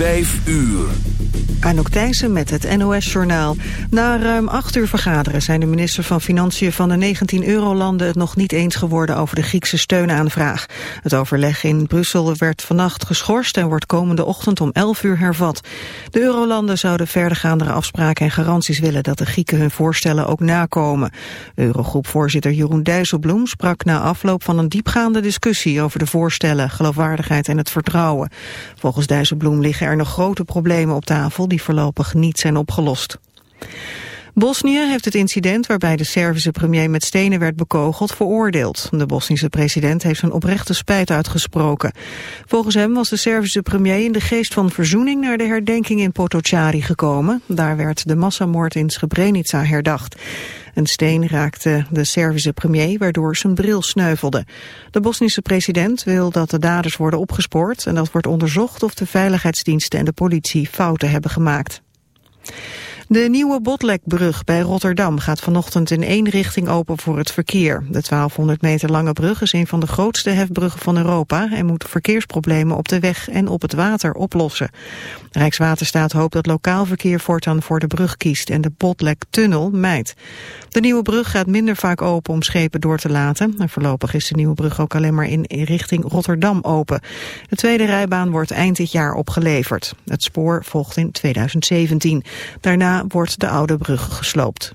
Vijf uur. Anouk Thijssen met het NOS-journaal. Na ruim acht uur vergaderen zijn de minister van Financiën van de 19 eurolanden het nog niet eens geworden over de Griekse steunaanvraag. Het overleg in Brussel werd vannacht geschorst en wordt komende ochtend om 11 uur hervat. De eurolanden zouden verdergaandere afspraken en garanties willen dat de Grieken hun voorstellen ook nakomen. Eurogroepvoorzitter Jeroen Dijsselbloem sprak na afloop van een diepgaande discussie over de voorstellen, geloofwaardigheid en het vertrouwen. Volgens Dijsselbloem liggen er nog grote problemen op tafel die voorlopig niet zijn opgelost. Bosnië heeft het incident waarbij de Servische premier met stenen werd bekogeld veroordeeld. De Bosnische president heeft zijn oprechte spijt uitgesproken. Volgens hem was de Servische premier in de geest van verzoening naar de herdenking in Potocari gekomen. Daar werd de massamoord in Srebrenica herdacht. Een steen raakte de Servische premier waardoor zijn bril sneuvelde. De Bosnische president wil dat de daders worden opgespoord en dat wordt onderzocht of de veiligheidsdiensten en de politie fouten hebben gemaakt. De nieuwe Botlekbrug bij Rotterdam gaat vanochtend in één richting open voor het verkeer. De 1200 meter lange brug is een van de grootste hefbruggen van Europa en moet verkeersproblemen op de weg en op het water oplossen. Rijkswaterstaat hoopt dat lokaal verkeer voortaan voor de brug kiest en de Botlektunnel mijt. De nieuwe brug gaat minder vaak open om schepen door te laten. En voorlopig is de nieuwe brug ook alleen maar in richting Rotterdam open. De tweede rijbaan wordt eind dit jaar opgeleverd. Het spoor volgt in 2017. Daarna wordt de oude brug gesloopt.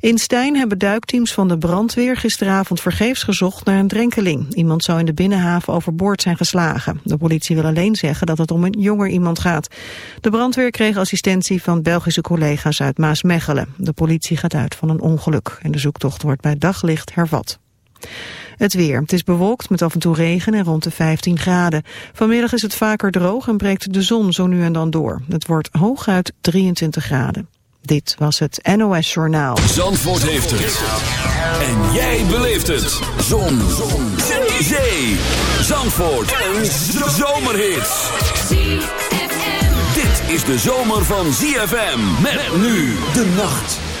In Stijn hebben duikteams van de brandweer gisteravond vergeefs gezocht naar een drenkeling. Iemand zou in de binnenhaven overboord zijn geslagen. De politie wil alleen zeggen dat het om een jonger iemand gaat. De brandweer kreeg assistentie van Belgische collega's uit Maasmechelen. De politie gaat uit van een ongeluk en de zoektocht wordt bij daglicht hervat. Het weer. Het is bewolkt met af en toe regen en rond de 15 graden. Vanmiddag is het vaker droog en breekt de zon zo nu en dan door. Het wordt hooguit 23 graden. Dit was het NOS Journaal. Zandvoort heeft het. En jij beleeft het. Zon. zon. Zee. Zandvoort. Een zomerhit. Dit is de zomer van ZFM. Met nu de nacht.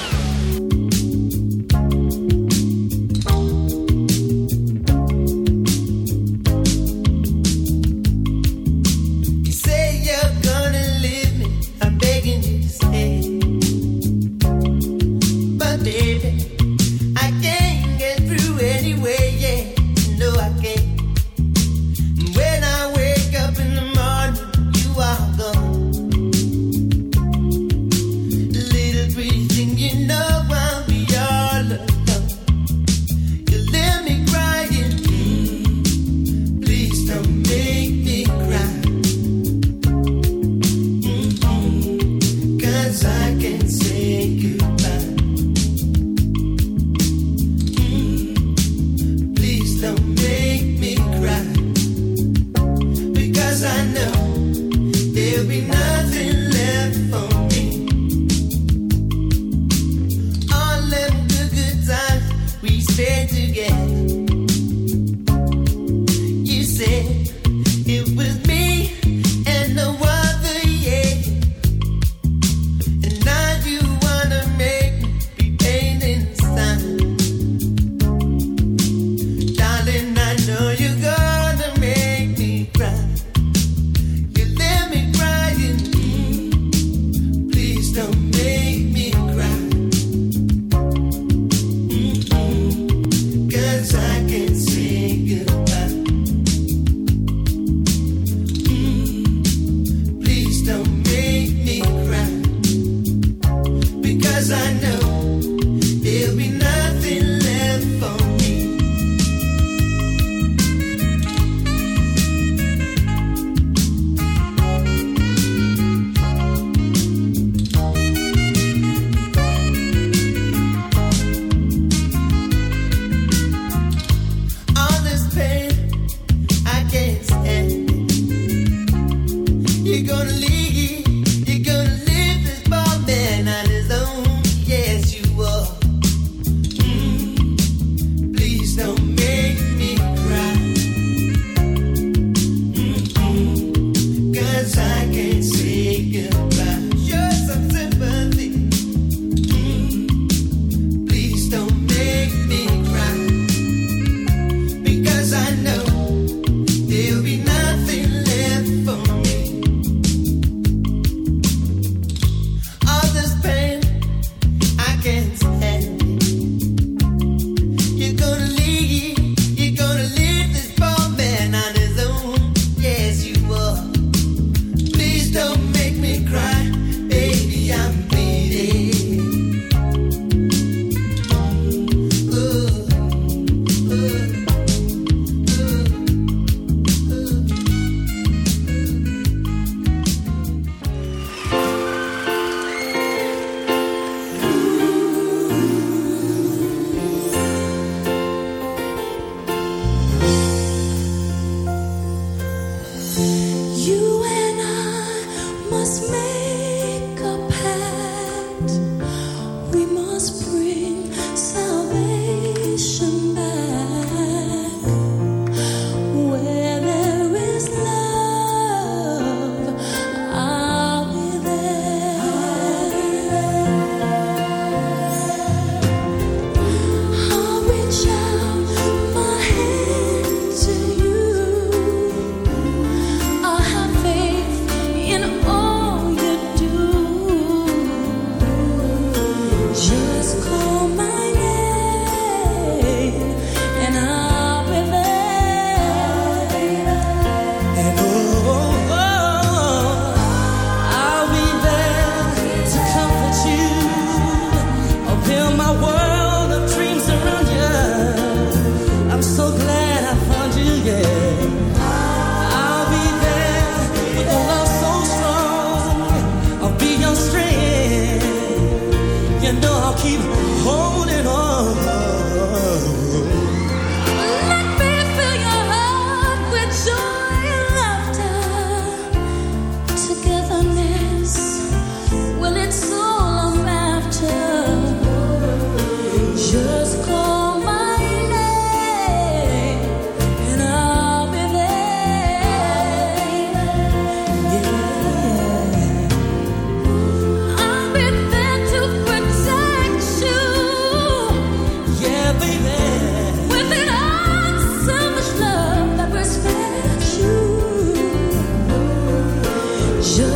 想。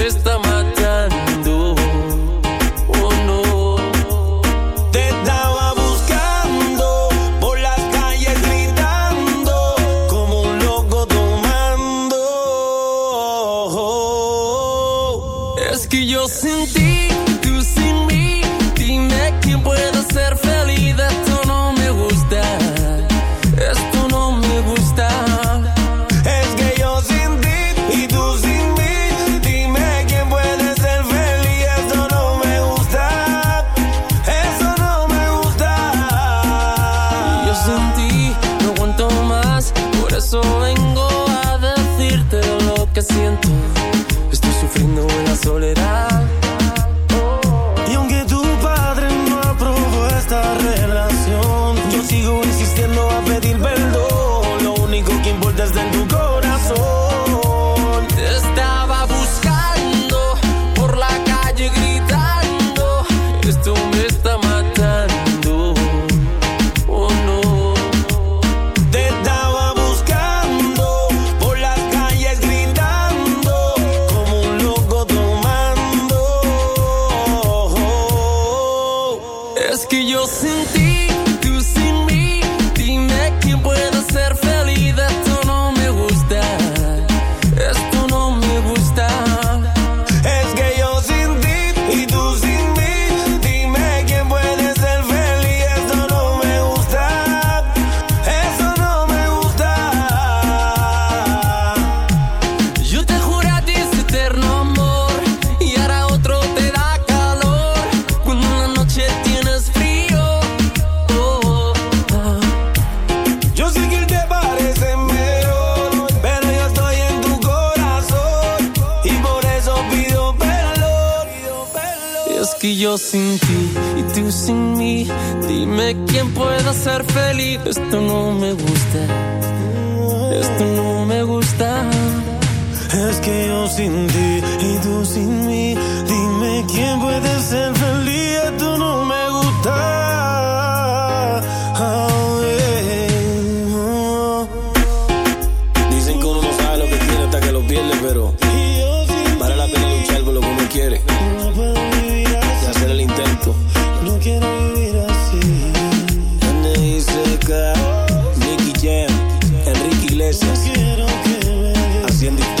Dime quién siendo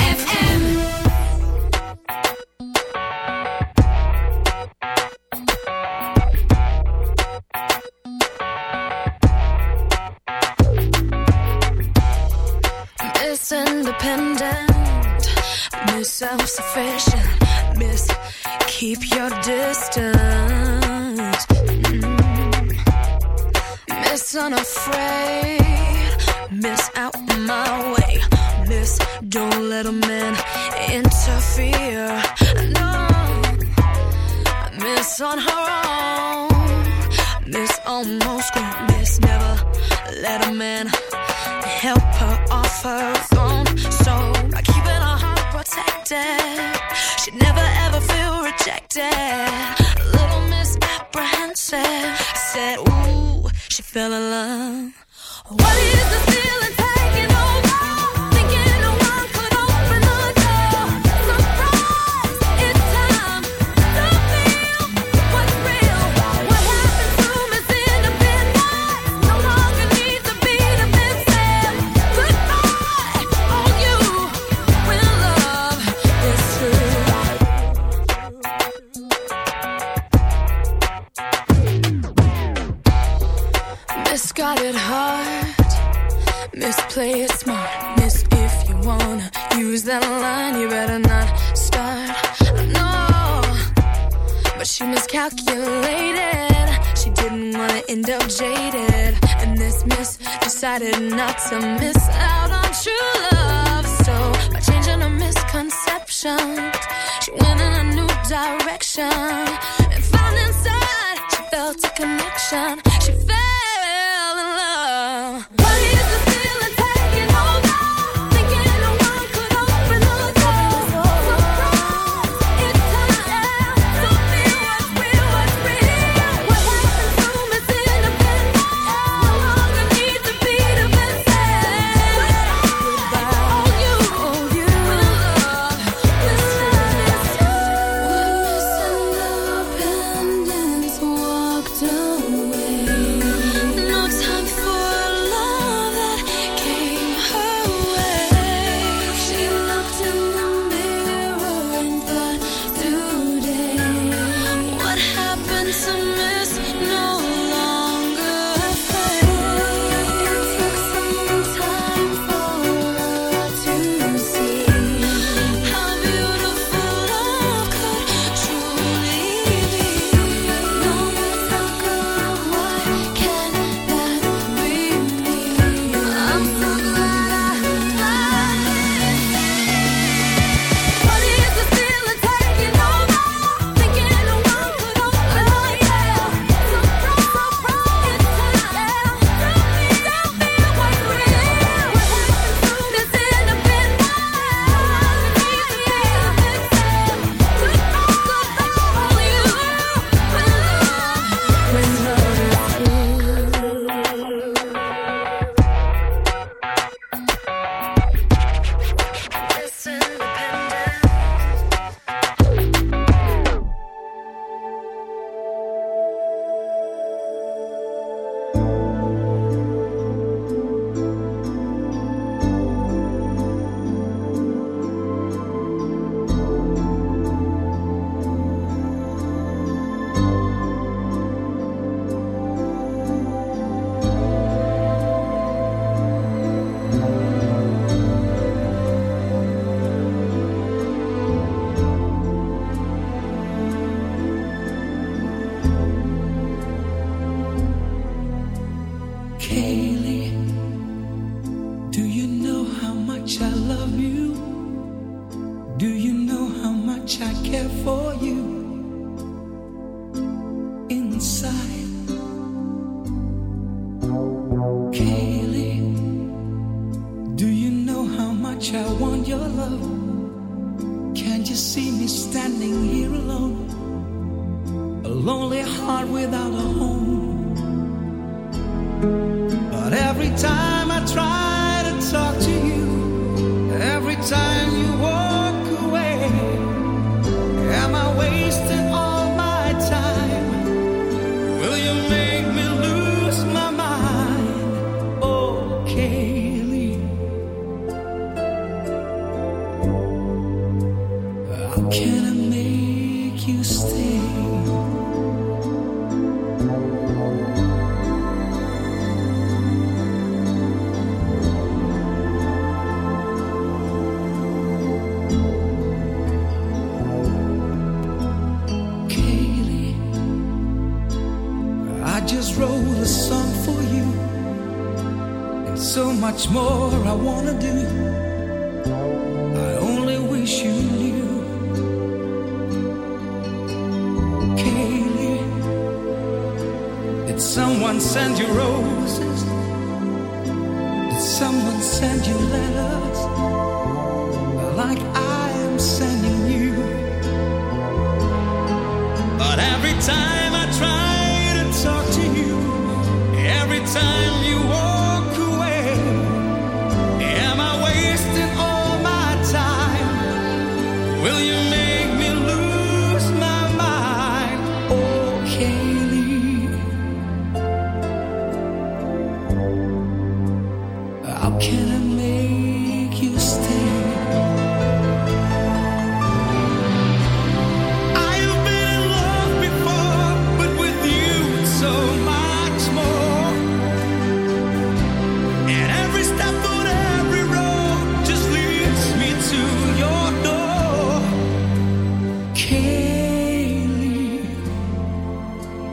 Kaylee,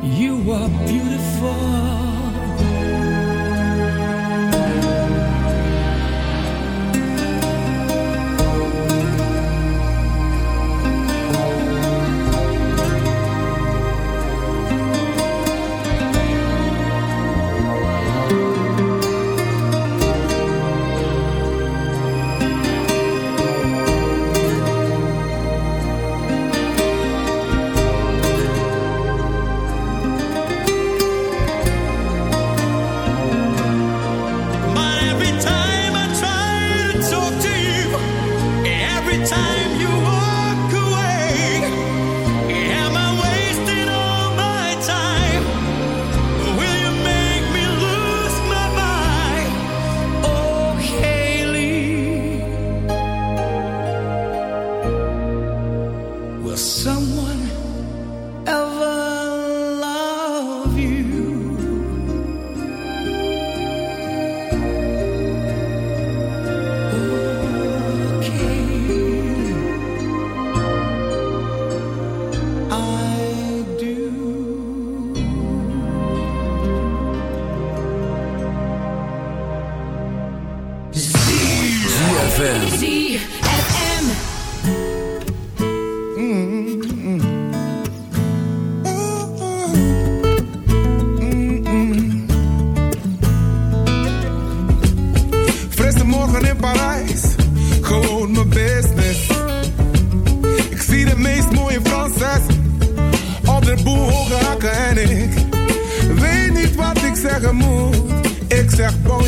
you are beautiful.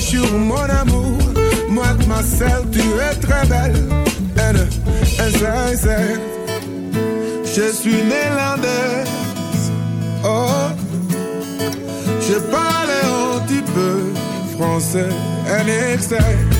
bonjour mon amour. Moi de ma selle, tu es très belle. En, en sincère, je suis néerlandaise. Oh, je parle un petit peu français. En excès.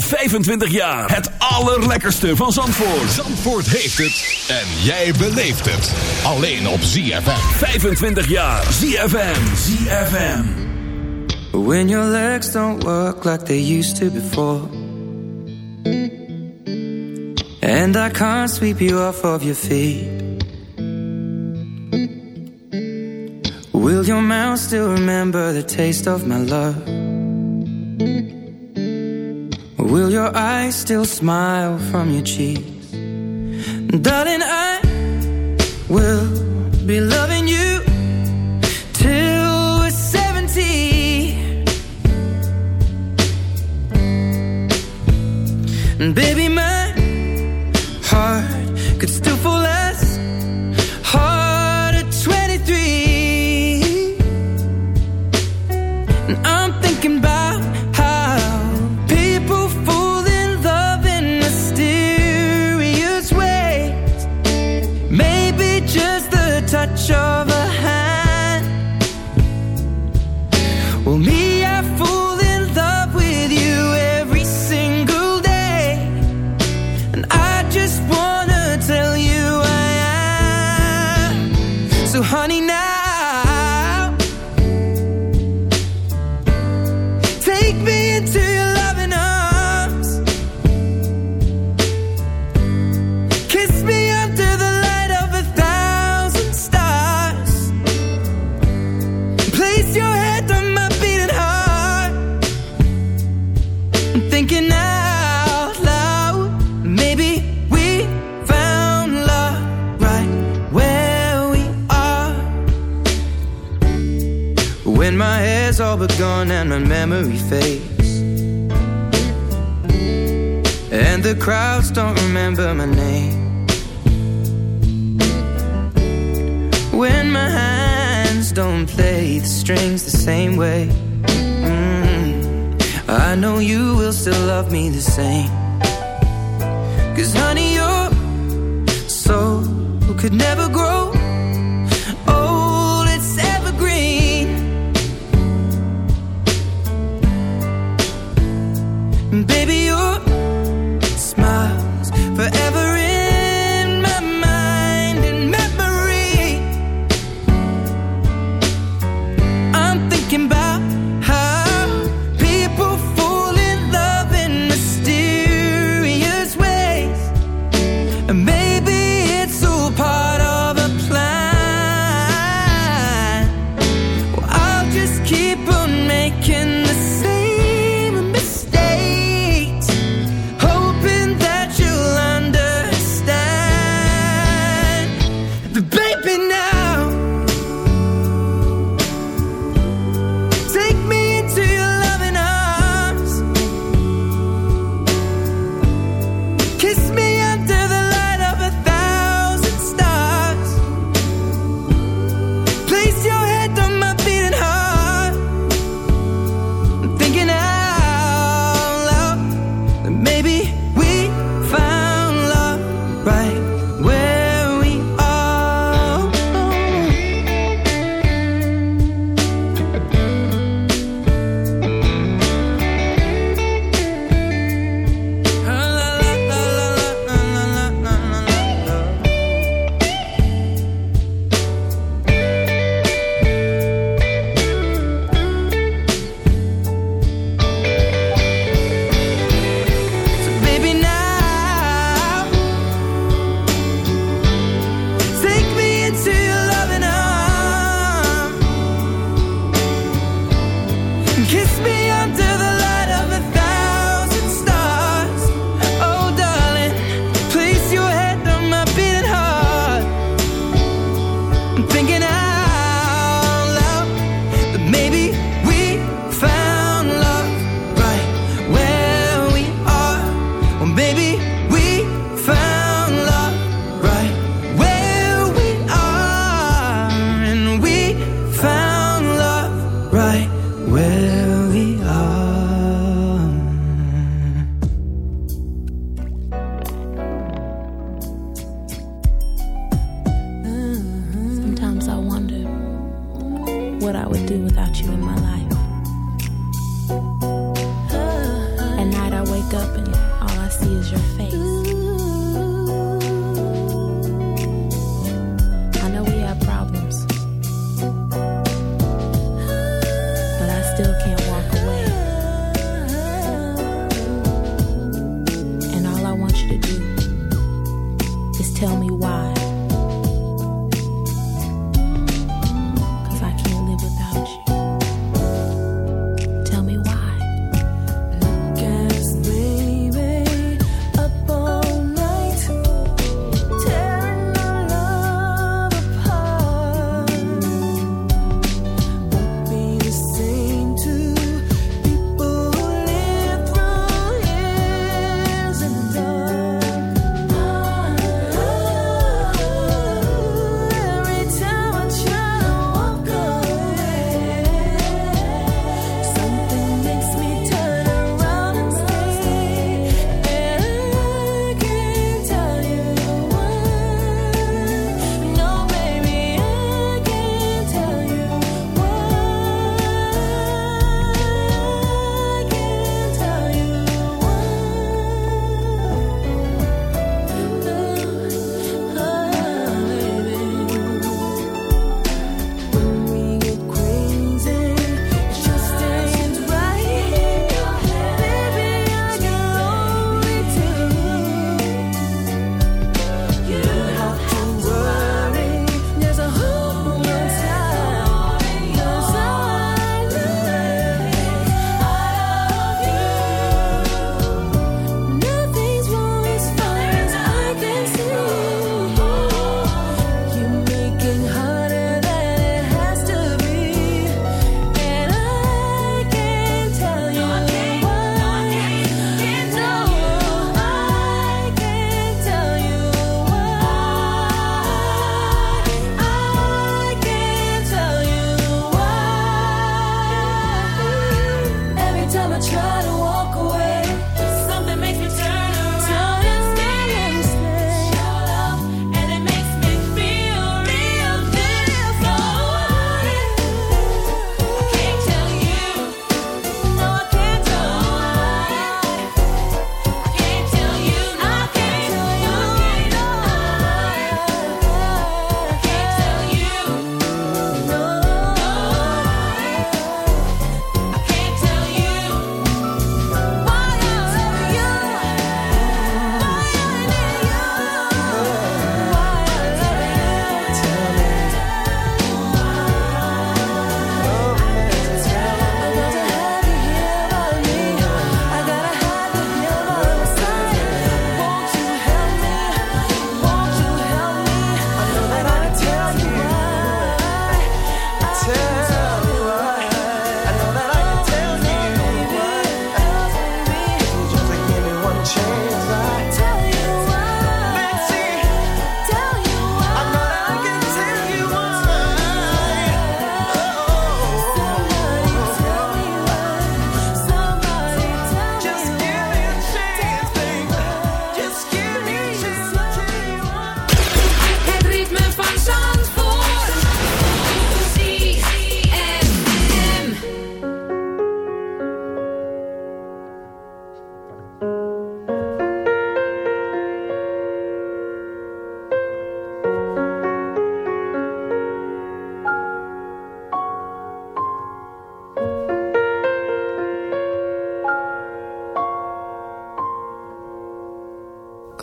25 jaar. Het allerlekkerste van Zandvoort. Zandvoort heeft het. En jij beleeft het. Alleen op ZFM. 25 jaar. ZFM. ZFM. When your legs don't work like they used to before. And I can't sweep you off of your feet. Will your mouth still remember the taste of my love? Will your eyes still smile from your cheeks? Darling, I will be loving you till we're 70. And baby, my heart